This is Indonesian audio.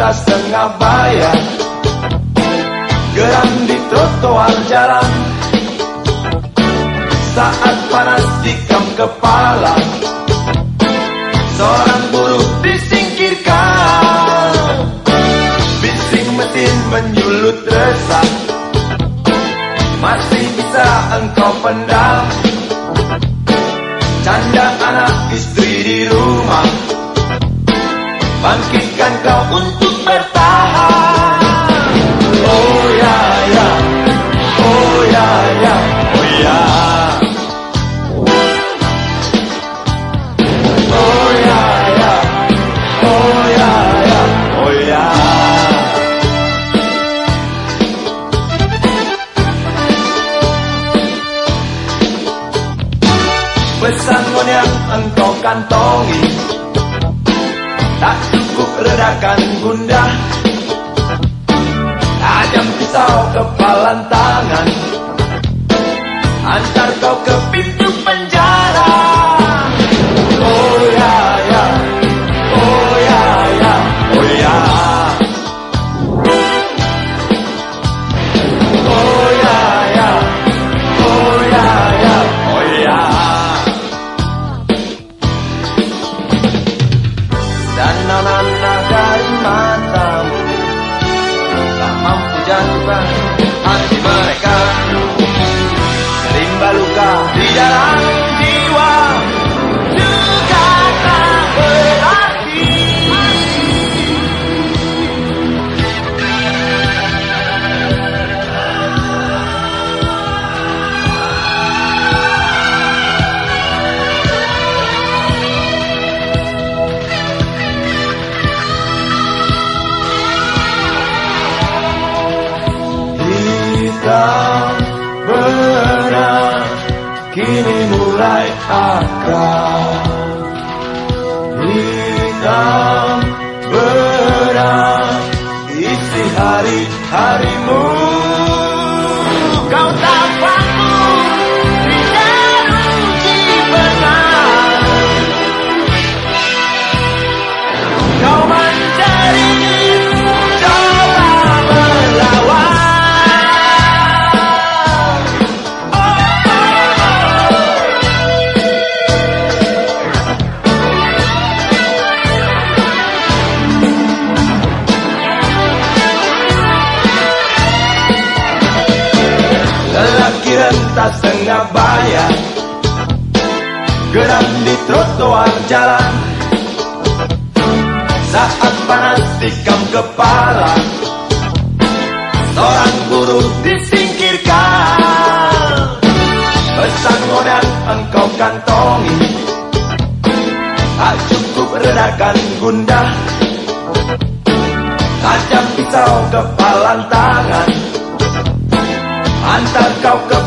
tas tengah bayar. Geram di trotoar jalan. Saat panas tikam kepala. Seorang buruh disingkirkan. Bising mesin menyulut resah. Masih bisa engkau pendam kau untuk bertahan Oh ya ya Oh ya ya Oh ya Oh ya ya Oh ya ya Oh ya Pesangon yang engkau kantongi Tak cukup redakan gundah Tajam pisau kepalan tangan berat kini mulai akan hitam berat isi hari-harimu. Kau tak Lelaki rentas tengah bayar. Geram di trotoar jalan. Saat panas tikam kepala. Seorang buruh disingkirkan. Pesan modal engkau kantongi. Tak cukup redakan gundah Tajam pisau kepalan tangan. Antar kau ke